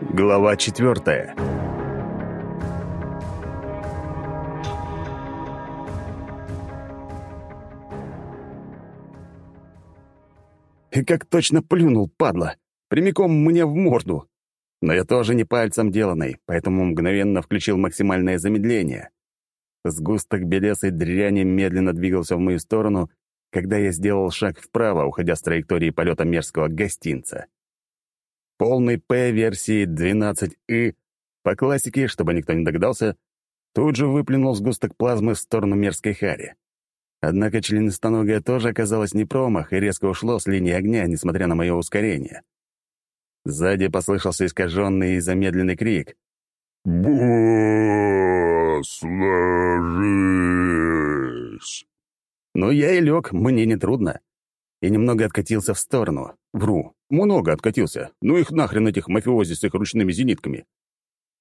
Глава четвертая. И как точно плюнул, падла, прямиком мне в морду. Но я тоже не пальцем деланный, поэтому мгновенно включил максимальное замедление. Сгусток белесой дряни медленно двигался в мою сторону, когда я сделал шаг вправо, уходя с траектории полета мерзкого гостинца. Полный П версии 12И по классике, чтобы никто не догадался, тут же выплюнул сгусток плазмы в сторону мерзкой хари. Однако членистоногое тоже оказалось не промах и резко ушло с линии огня, несмотря на мое ускорение. Сзади послышался искаженный и замедленный крик. «Босс, ложись!» Ну, я и лег, мне нетрудно. И немного откатился в сторону. Вру, много откатился. Ну их нахрен этих мафиози с их ручными зенитками.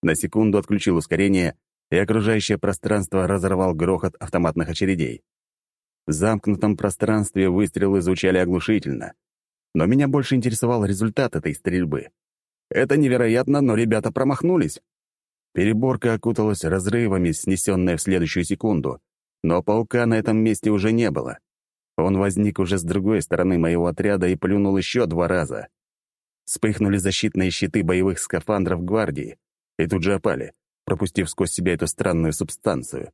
На секунду отключил ускорение, и окружающее пространство разорвал грохот автоматных очередей. В замкнутом пространстве выстрелы звучали оглушительно. Но меня больше интересовал результат этой стрельбы. Это невероятно, но ребята промахнулись. Переборка окуталась разрывами, снесенная в следующую секунду. Но паука на этом месте уже не было. Он возник уже с другой стороны моего отряда и плюнул еще два раза. Вспыхнули защитные щиты боевых скафандров гвардии и тут же опали, пропустив сквозь себя эту странную субстанцию.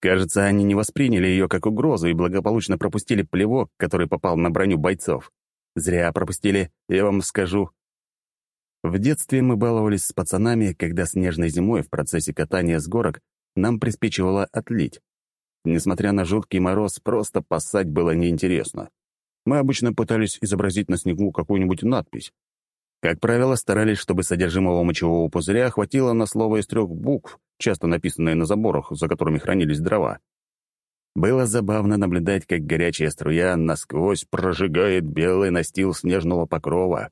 Кажется, они не восприняли ее как угрозу и благополучно пропустили плевок, который попал на броню бойцов. Зря пропустили, я вам скажу. В детстве мы баловались с пацанами, когда снежной зимой в процессе катания с горок нам приспичивало отлить. Несмотря на жуткий мороз, просто поссать было неинтересно. Мы обычно пытались изобразить на снегу какую-нибудь надпись. Как правило, старались, чтобы содержимого мочевого пузыря хватило на слово из трех букв, часто написанные на заборах, за которыми хранились дрова. Было забавно наблюдать, как горячая струя насквозь прожигает белый настил снежного покрова.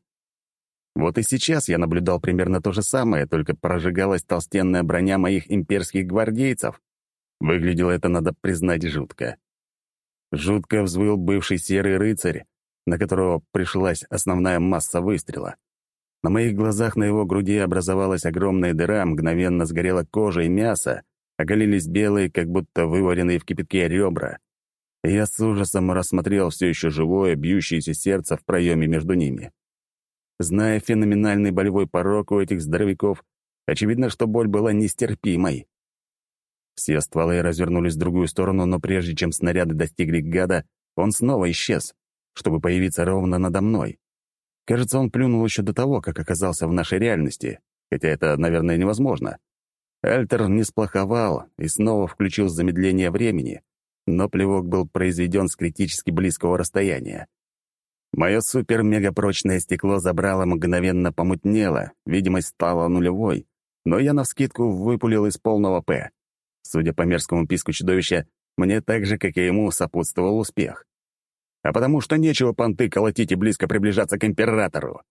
Вот и сейчас я наблюдал примерно то же самое, только прожигалась толстенная броня моих имперских гвардейцев. Выглядело это, надо признать, жутко. Жутко взвыл бывший серый рыцарь, на которого пришлась основная масса выстрела. На моих глазах на его груди образовалась огромная дыра, мгновенно сгорела кожа и мясо, оголились белые, как будто вываренные в кипятке ребра. И я с ужасом рассмотрел все еще живое, бьющееся сердце в проеме между ними. Зная феноменальный болевой порог у этих здоровяков, очевидно, что боль была нестерпимой. Все стволы развернулись в другую сторону, но прежде чем снаряды достигли гада, он снова исчез, чтобы появиться ровно надо мной. Кажется, он плюнул еще до того, как оказался в нашей реальности, хотя это, наверное, невозможно. Альтер не сплоховал и снова включил замедление времени, но плевок был произведен с критически близкого расстояния. Мое супер-мегапрочное стекло забрало мгновенно помутнело, видимость стала нулевой, но я навскидку выпулил из полного «П». Судя по мерзкому писку чудовища, мне так же, как и ему, сопутствовал успех. А потому что нечего понты колотить и близко приближаться к императору.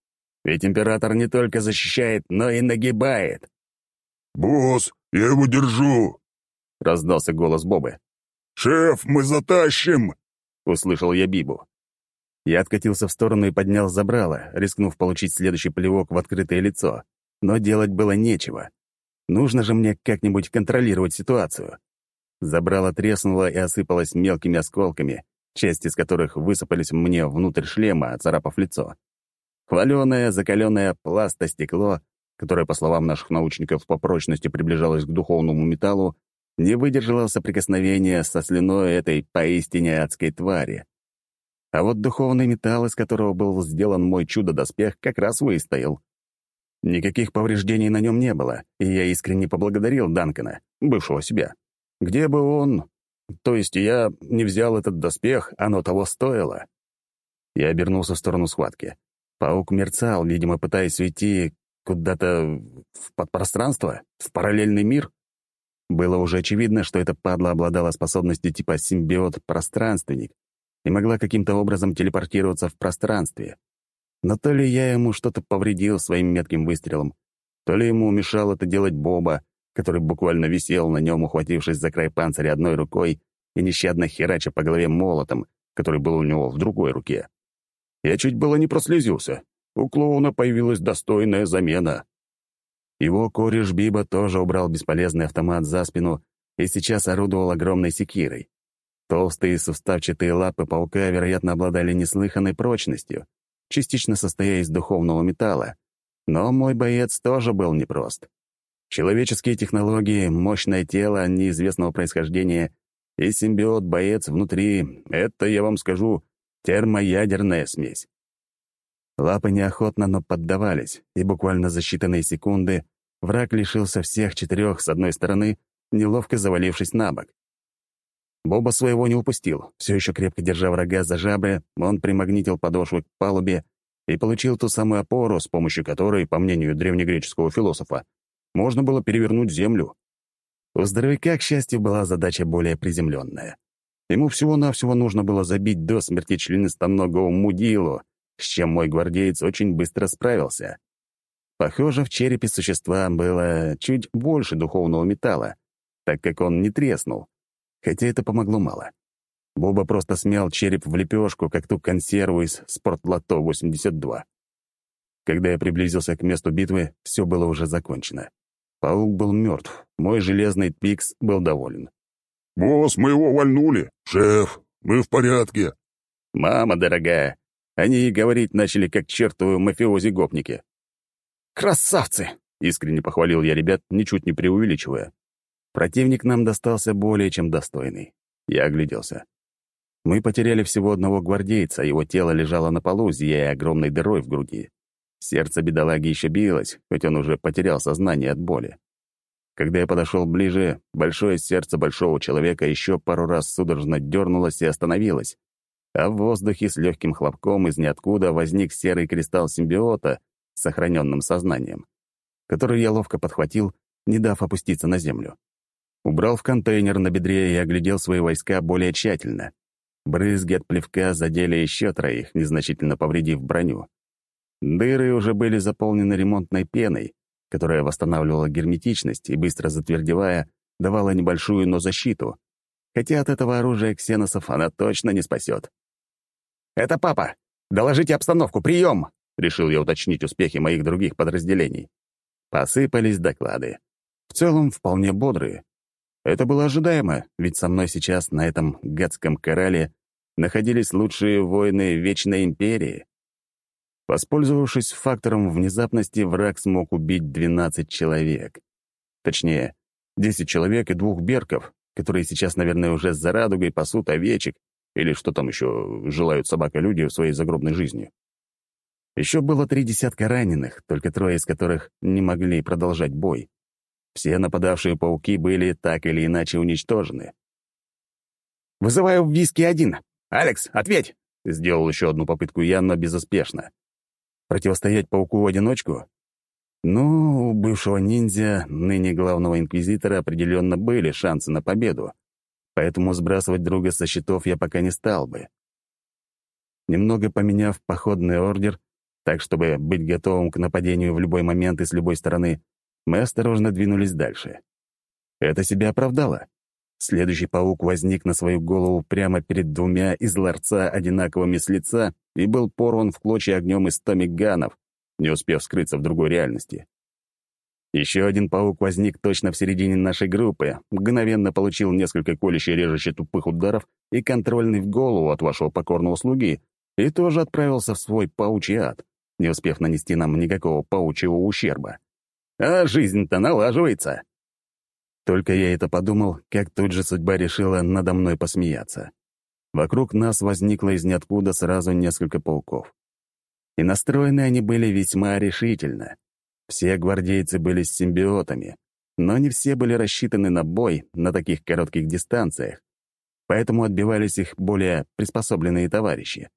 Ведь император не только защищает, но и нагибает. «Босс, я его держу!» — раздался голос Бобы. «Шеф, мы затащим!» — услышал я Бибу. Я откатился в сторону и поднял забрало, рискнув получить следующий плевок в открытое лицо. Но делать было нечего. Нужно же мне как-нибудь контролировать ситуацию. Забрало треснуло и осыпалось мелкими осколками, части из которых высыпались мне внутрь шлема, оцарапав лицо. Хваленое, закаленное пластостекло, которое, по словам наших научников, по прочности приближалось к духовному металлу, не выдержало соприкосновения со слюной этой поистине адской твари. А вот духовный металл, из которого был сделан мой чудо-доспех, как раз выстоял. Никаких повреждений на нем не было, и я искренне поблагодарил Данкана, бывшего себя. Где бы он... То есть я не взял этот доспех, оно того стоило. Я обернулся в сторону схватки. Паук мерцал, видимо, пытаясь уйти куда-то в подпространство, в параллельный мир. Было уже очевидно, что эта падла обладала способностью типа симбиот-пространственник, и могла каким-то образом телепортироваться в пространстве. Но то ли я ему что-то повредил своим метким выстрелом, то ли ему мешал это делать Боба, который буквально висел на нем, ухватившись за край панциря одной рукой и нещадно херача по голове молотом, который был у него в другой руке. Я чуть было не прослезился. У клоуна появилась достойная замена. Его кореш Биба тоже убрал бесполезный автомат за спину и сейчас орудовал огромной секирой. Толстые суставчатые лапы паука, вероятно, обладали неслыханной прочностью, частично состоя из духовного металла. Но мой боец тоже был непрост. Человеческие технологии, мощное тело неизвестного происхождения и симбиот-боец внутри — это, я вам скажу, термоядерная смесь. Лапы неохотно, но поддавались, и буквально за считанные секунды враг лишился всех четырех с одной стороны, неловко завалившись на бок. Боба своего не упустил. Все еще крепко держа врага за жабры, он примагнитил подошвы к палубе и получил ту самую опору, с помощью которой, по мнению древнегреческого философа, можно было перевернуть землю. У здоровяка, к счастью, была задача более приземленная. Ему всего-навсего нужно было забить до смерти членистоногого мудилу, с чем мой гвардеец очень быстро справился. Похоже, в черепе существа было чуть больше духовного металла, так как он не треснул, хотя это помогло мало. Боба просто смял череп в лепешку, как ту консерву из «Спортлото-82». Когда я приблизился к месту битвы, все было уже закончено. Паук был мертв, мой железный пикс был доволен. «Босс, мы его вальнули! Шеф, мы в порядке!» «Мама дорогая, они и говорить начали, как чертовы мафиози-гопники. «Красавцы!» — искренне похвалил я ребят, ничуть не преувеличивая. Противник нам достался более чем достойный. Я огляделся. Мы потеряли всего одного гвардейца, его тело лежало на полу, зияя огромной дырой в груди. Сердце бедолаги еще билось, хоть он уже потерял сознание от боли. Когда я подошел ближе, большое сердце большого человека еще пару раз судорожно дернулось и остановилось, а в воздухе с легким хлопком из ниоткуда возник серый кристалл симбиота с сохраненным сознанием, который я ловко подхватил, не дав опуститься на землю. Убрал в контейнер на бедре и оглядел свои войска более тщательно. Брызги от плевка задели еще троих, незначительно повредив броню. Дыры уже были заполнены ремонтной пеной, которая восстанавливала герметичность и, быстро затвердевая, давала небольшую, но защиту. Хотя от этого оружия ксеносов она точно не спасет. «Это папа! Доложите обстановку! Прием!» — решил я уточнить успехи моих других подразделений. Посыпались доклады. В целом, вполне бодрые. Это было ожидаемо, ведь со мной сейчас на этом гадском корале находились лучшие воины Вечной Империи. Воспользовавшись фактором внезапности, враг смог убить 12 человек. Точнее, 10 человек и двух берков, которые сейчас, наверное, уже за радугой пасут овечек или что там еще желают собака-люди в своей загробной жизни. Еще было три десятка раненых, только трое из которых не могли продолжать бой. Все нападавшие пауки были так или иначе уничтожены. «Вызываю в виски один. Алекс, ответь!» Сделал еще одну попытку я, но безуспешно. Противостоять пауку в одиночку? Ну, у бывшего ниндзя, ныне главного инквизитора, определенно были шансы на победу поэтому сбрасывать друга со счетов я пока не стал бы. Немного поменяв походный ордер, так чтобы быть готовым к нападению в любой момент и с любой стороны, мы осторожно двинулись дальше. Это себя оправдало. Следующий паук возник на свою голову прямо перед двумя из ларца одинаковыми с лица и был порван в клочья огнем из томиганов, не успев скрыться в другой реальности. Еще один паук возник точно в середине нашей группы, мгновенно получил несколько колюще режущих тупых ударов и контрольный в голову от вашего покорного слуги, и тоже отправился в свой паучий ад, не успев нанести нам никакого паучьего ущерба. А жизнь-то налаживается. Только я это подумал, как тут же судьба решила надо мной посмеяться. Вокруг нас возникло из ниоткуда сразу несколько пауков. И настроены они были весьма решительно. Все гвардейцы были с симбиотами, но не все были рассчитаны на бой на таких коротких дистанциях, поэтому отбивались их более приспособленные товарищи.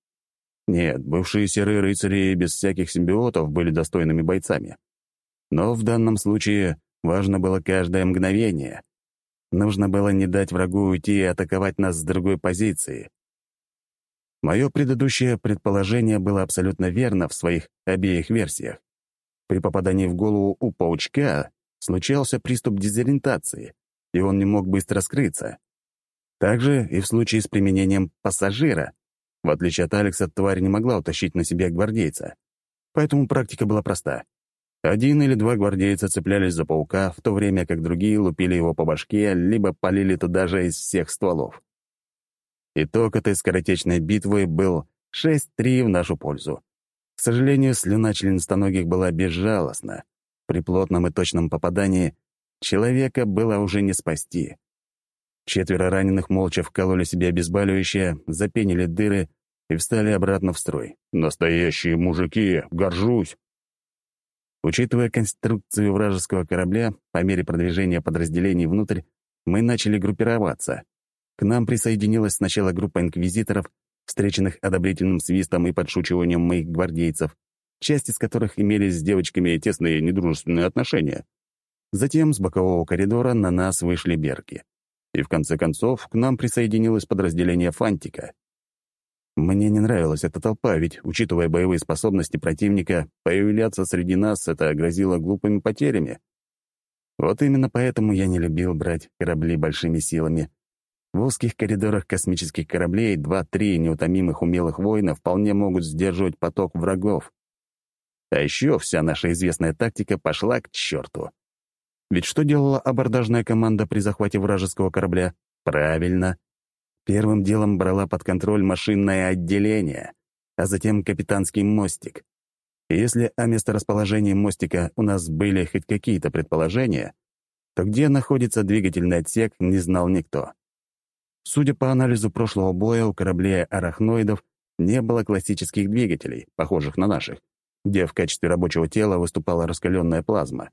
Нет, бывшие серые рыцари без всяких симбиотов были достойными бойцами. Но в данном случае важно было каждое мгновение. Нужно было не дать врагу уйти и атаковать нас с другой позиции. Мое предыдущее предположение было абсолютно верно в своих обеих версиях. При попадании в голову у паучка случался приступ дезориентации, и он не мог быстро скрыться. Также и в случае с применением пассажира, В отличие от Алекса, тварь не могла утащить на себе гвардейца. Поэтому практика была проста. Один или два гвардейца цеплялись за паука, в то время как другие лупили его по башке, либо полили туда же из всех стволов. Итог этой скоротечной битвы был 6-3 в нашу пользу. К сожалению, слюна членистоногих была безжалостна. При плотном и точном попадании человека было уже не спасти. Четверо раненых молча вкололи себе обезболивающее, запенили дыры и встали обратно в строй. «Настоящие мужики! Горжусь!» Учитывая конструкцию вражеского корабля, по мере продвижения подразделений внутрь, мы начали группироваться. К нам присоединилась сначала группа инквизиторов, встреченных одобрительным свистом и подшучиванием моих гвардейцев, часть из которых имели с девочками тесные недружественные отношения. Затем с бокового коридора на нас вышли берки. И в конце концов к нам присоединилось подразделение Фантика. Мне не нравилась эта толпа, ведь, учитывая боевые способности противника, появляться среди нас это грозило глупыми потерями. Вот именно поэтому я не любил брать корабли большими силами. В узких коридорах космических кораблей два-три неутомимых умелых воина вполне могут сдерживать поток врагов. А еще вся наша известная тактика пошла к черту. Ведь что делала абордажная команда при захвате вражеского корабля? Правильно, Первым делом брала под контроль машинное отделение, а затем капитанский мостик. И если о месторасположении мостика у нас были хоть какие-то предположения, то где находится двигательный отсек, не знал никто. Судя по анализу прошлого боя, у кораблей арахноидов не было классических двигателей, похожих на наших, где в качестве рабочего тела выступала раскаленная плазма.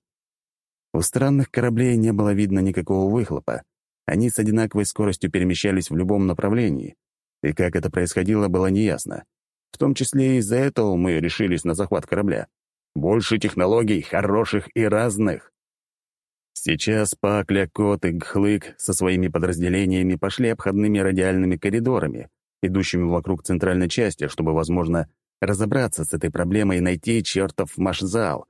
У странных кораблей не было видно никакого выхлопа, они с одинаковой скоростью перемещались в любом направлении, и как это происходило, было неясно. В том числе из-за этого мы решились на захват корабля. Больше технологий, хороших и разных. Сейчас Пакля, Кот и Гхлык со своими подразделениями пошли обходными радиальными коридорами, идущими вокруг центральной части, чтобы, возможно, разобраться с этой проблемой и найти чертов машзал.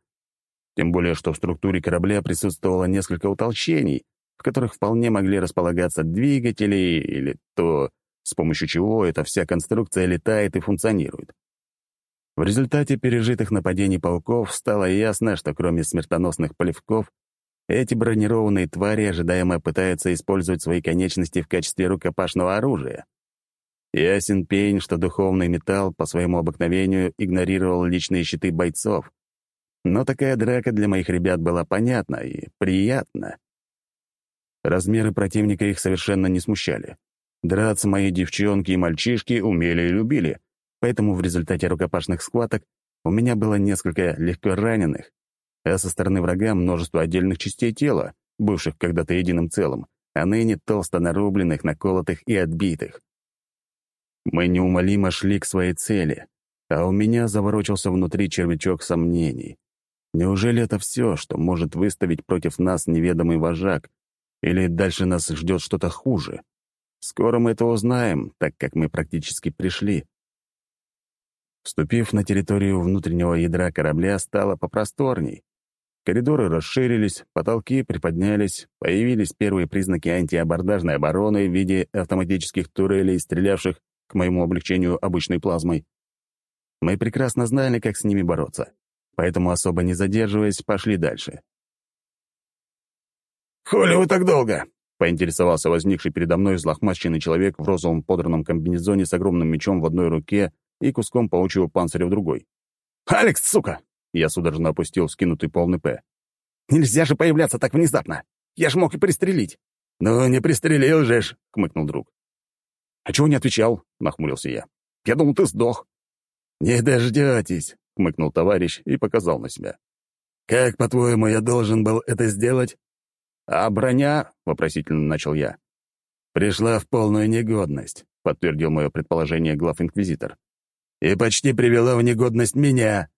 Тем более, что в структуре корабля присутствовало несколько утолщений, которых вполне могли располагаться двигатели или то, с помощью чего эта вся конструкция летает и функционирует. В результате пережитых нападений пауков стало ясно, что кроме смертоносных полевков, эти бронированные твари ожидаемо пытаются использовать свои конечности в качестве рукопашного оружия. Ясен пень, что духовный металл по своему обыкновению игнорировал личные щиты бойцов. Но такая драка для моих ребят была понятна и приятна. Размеры противника их совершенно не смущали. Драться мои девчонки и мальчишки умели и любили, поэтому в результате рукопашных схваток у меня было несколько легко раненых, а со стороны врага множество отдельных частей тела, бывших когда-то единым целым, а ныне толсто нарубленных, наколотых и отбитых. Мы неумолимо шли к своей цели, а у меня заворочился внутри червячок сомнений. Неужели это все, что может выставить против нас неведомый вожак, или дальше нас ждет что-то хуже? Скоро мы это узнаем, так как мы практически пришли. Вступив на территорию внутреннего ядра корабля, стало попросторней. Коридоры расширились, потолки приподнялись, появились первые признаки антиабордажной обороны в виде автоматических турелей, стрелявших, к моему облегчению, обычной плазмой. Мы прекрасно знали, как с ними бороться, поэтому, особо не задерживаясь, пошли дальше. «Хули вы так долго?» — поинтересовался возникший передо мной злохмаченный человек в розовом подранном комбинезоне с огромным мечом в одной руке и куском паучьего панциря в другой. «Алекс, сука!» — я судорожно опустил скинутый полный П. «Нельзя же появляться так внезапно! Я ж мог и пристрелить!» «Ну, не пристрелил же ж!» — хмыкнул друг. «А чего не отвечал?» — нахмурился я. «Я думал, ты сдох». «Не дождетесь!» — хмыкнул товарищ и показал на себя. «Как, по-твоему, я должен был это сделать?» «А броня?» — вопросительно начал я. «Пришла в полную негодность», — подтвердил мое предположение глав-инквизитор. «И почти привела в негодность меня».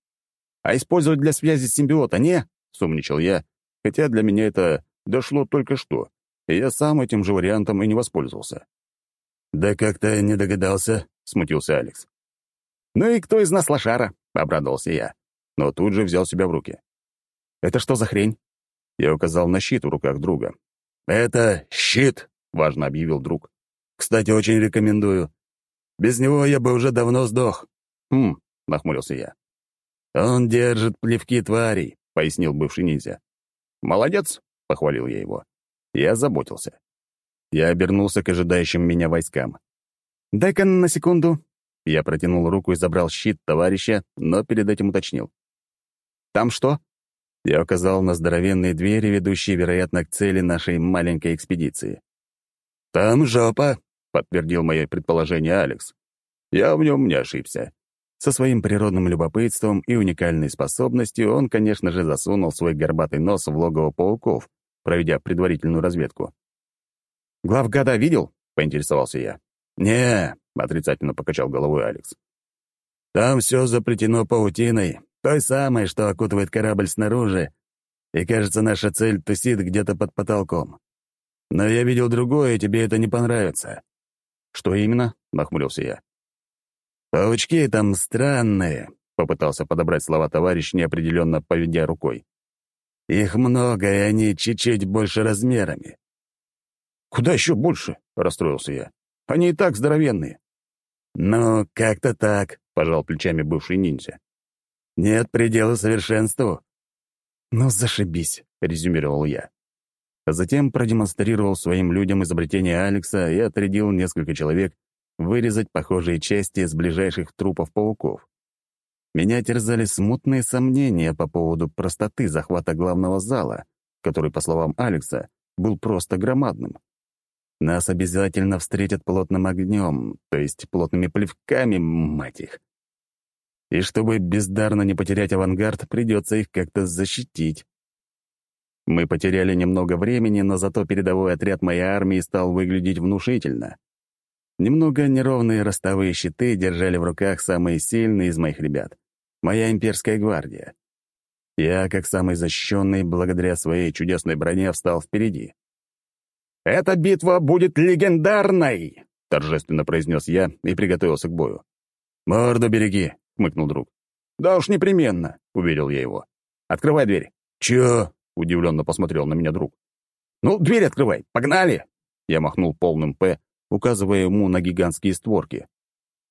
«А использовать для связи симбиота не?» — сумничал я, хотя для меня это дошло только что, и я сам этим же вариантом и не воспользовался. «Да как-то не догадался», — смутился Алекс. «Ну и кто из нас лошара?» — обрадовался я, но тут же взял себя в руки. «Это что за хрень?» Я указал на щит в руках друга. «Это щит», — важно объявил друг. «Кстати, очень рекомендую. Без него я бы уже давно сдох». «Хм», — нахмурился я. «Он держит плевки тварей», — пояснил бывший ниндзя. «Молодец», — похвалил я его. Я заботился. Я обернулся к ожидающим меня войскам. «Дай-ка на секунду». Я протянул руку и забрал щит товарища, но перед этим уточнил. «Там что?» Я указал на здоровенные двери, ведущие, вероятно, к цели нашей маленькой экспедиции. «Там жопа», — подтвердил мое предположение Алекс. Я в нем не ошибся. Со своим природным любопытством и уникальной способностью он, конечно же, засунул свой горбатый нос в логово пауков, проведя предварительную разведку. «Главгада видел?» — поинтересовался я. «Не», — отрицательно покачал головой Алекс. «Там все заплетено паутиной, той самой, что окутывает корабль снаружи, и, кажется, наша цель тусит где-то под потолком. Но я видел другое, и тебе это не понравится». «Что именно?» — нахмурился я. «Паучки там странные», — попытался подобрать слова товарищ, неопределенно поведя рукой. «Их много, и они чуть-чуть больше размерами». «Куда еще больше?» — расстроился я. «Они и так здоровенные». «Ну, как-то так», — пожал плечами бывший ниндзя. «Нет предела совершенству». «Ну, зашибись», — резюмировал я. А затем продемонстрировал своим людям изобретение Алекса и отрядил несколько человек вырезать похожие части с ближайших трупов пауков. Меня терзали смутные сомнения по поводу простоты захвата главного зала, который, по словам Алекса, был просто громадным. Нас обязательно встретят плотным огнем, то есть плотными плевками, мать их. И чтобы бездарно не потерять авангард, придется их как-то защитить. Мы потеряли немного времени, но зато передовой отряд моей армии стал выглядеть внушительно. Немного неровные ростовые щиты держали в руках самые сильные из моих ребят. Моя имперская гвардия. Я, как самый защищенный, благодаря своей чудесной броне, встал впереди. «Эта битва будет легендарной!» — торжественно произнес я и приготовился к бою. «Морду береги!» — хмыкнул друг. «Да уж непременно!» — уверил я его. «Открывай дверь». «Чё?» — удивленно посмотрел на меня друг. «Ну, дверь открывай! Погнали!» Я махнул полным «П», указывая ему на гигантские створки.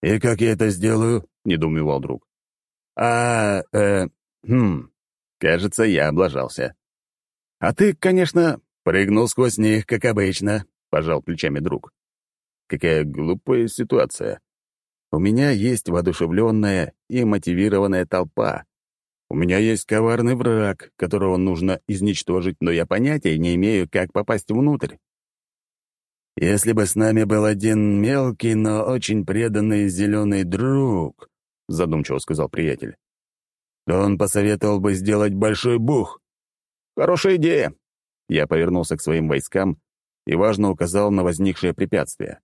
«И как я это сделаю?» — недоумевал друг. «А, э, хм, кажется, я облажался». «А ты, конечно, прыгнул сквозь них, как обычно», — пожал плечами друг. «Какая глупая ситуация. У меня есть воодушевленная и мотивированная толпа. У меня есть коварный враг, которого нужно изничтожить, но я понятия не имею, как попасть внутрь. Если бы с нами был один мелкий, но очень преданный зеленый друг, — задумчиво сказал приятель, — то он посоветовал бы сделать большой бух. Хорошая идея. Я повернулся к своим войскам и важно указал на возникшее препятствие.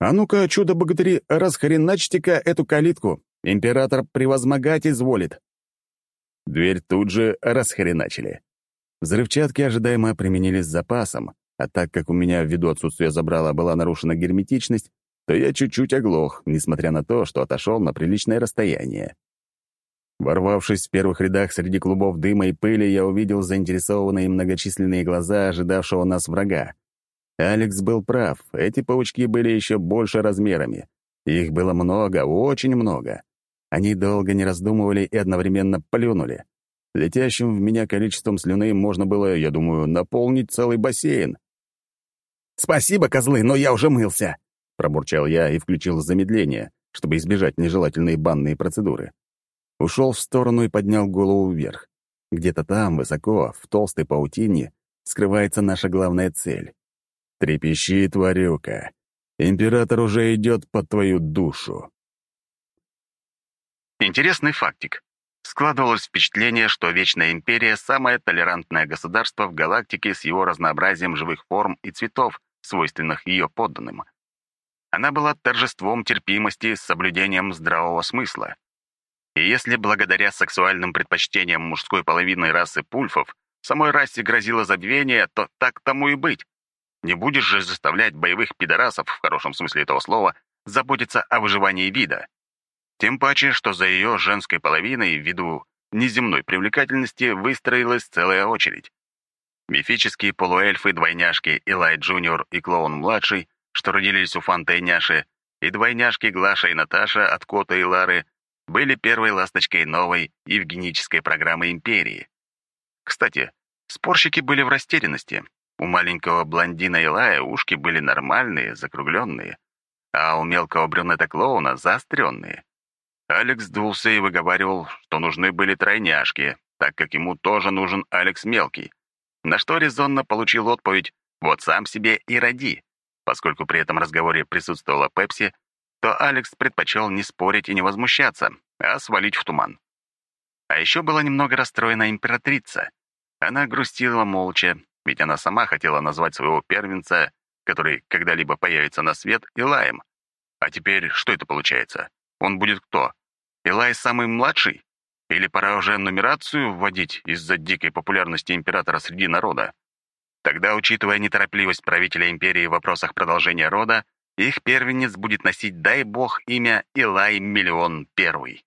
«А ну-ка, чудо-богатыри, расхреначьте-ка эту калитку. Император превозмогать изволит». Дверь тут же расхреначили. Взрывчатки ожидаемо применились с запасом, а так как у меня ввиду отсутствия забрала была нарушена герметичность, то я чуть-чуть оглох, несмотря на то, что отошел на приличное расстояние. Ворвавшись в первых рядах среди клубов дыма и пыли, я увидел заинтересованные многочисленные глаза ожидавшего нас врага. Алекс был прав, эти паучки были еще больше размерами. Их было много, очень много. Они долго не раздумывали и одновременно плюнули. Летящим в меня количеством слюны можно было, я думаю, наполнить целый бассейн. «Спасибо, козлы, но я уже мылся!» — пробурчал я и включил замедление, чтобы избежать нежелательные банные процедуры. Ушел в сторону и поднял голову вверх. Где-то там, высоко, в толстой паутине, скрывается наша главная цель. Трепещи, тварюка. Император уже идет под твою душу. Интересный фактик. Складывалось впечатление, что Вечная Империя — самое толерантное государство в галактике с его разнообразием живых форм и цветов, свойственных ее подданным. Она была торжеством терпимости с соблюдением здравого смысла. И если благодаря сексуальным предпочтениям мужской половины расы пульфов самой расе грозило забвение, то так тому и быть. Не будешь же заставлять боевых пидорасов, в хорошем смысле этого слова, заботиться о выживании вида. Тем паче, что за ее женской половиной, ввиду неземной привлекательности, выстроилась целая очередь. Мифические полуэльфы-двойняшки Элай Джуниор и Клоун-младший, что родились у Фанты и и двойняшки Глаша и Наташа от Кота и Лары были первой ласточкой новой евгенической программы империи. Кстати, спорщики были в растерянности. У маленького блондина Илая ушки были нормальные, закругленные, а у мелкого брюнета-клоуна заостренные. Алекс дулся и выговаривал, что нужны были тройняшки, так как ему тоже нужен Алекс Мелкий, на что резонно получил отповедь «Вот сам себе и роди». Поскольку при этом разговоре присутствовала Пепси, то Алекс предпочел не спорить и не возмущаться, а свалить в туман. А еще была немного расстроена императрица. Она грустила молча, ведь она сама хотела назвать своего первенца, который когда-либо появится на свет, Илаем. А теперь что это получается? Он будет кто? Илай самый младший? Или пора уже нумерацию вводить из-за дикой популярности императора среди народа? Тогда, учитывая неторопливость правителя империи в вопросах продолжения рода, их первенец будет носить, дай бог, имя Илай Миллион Первый.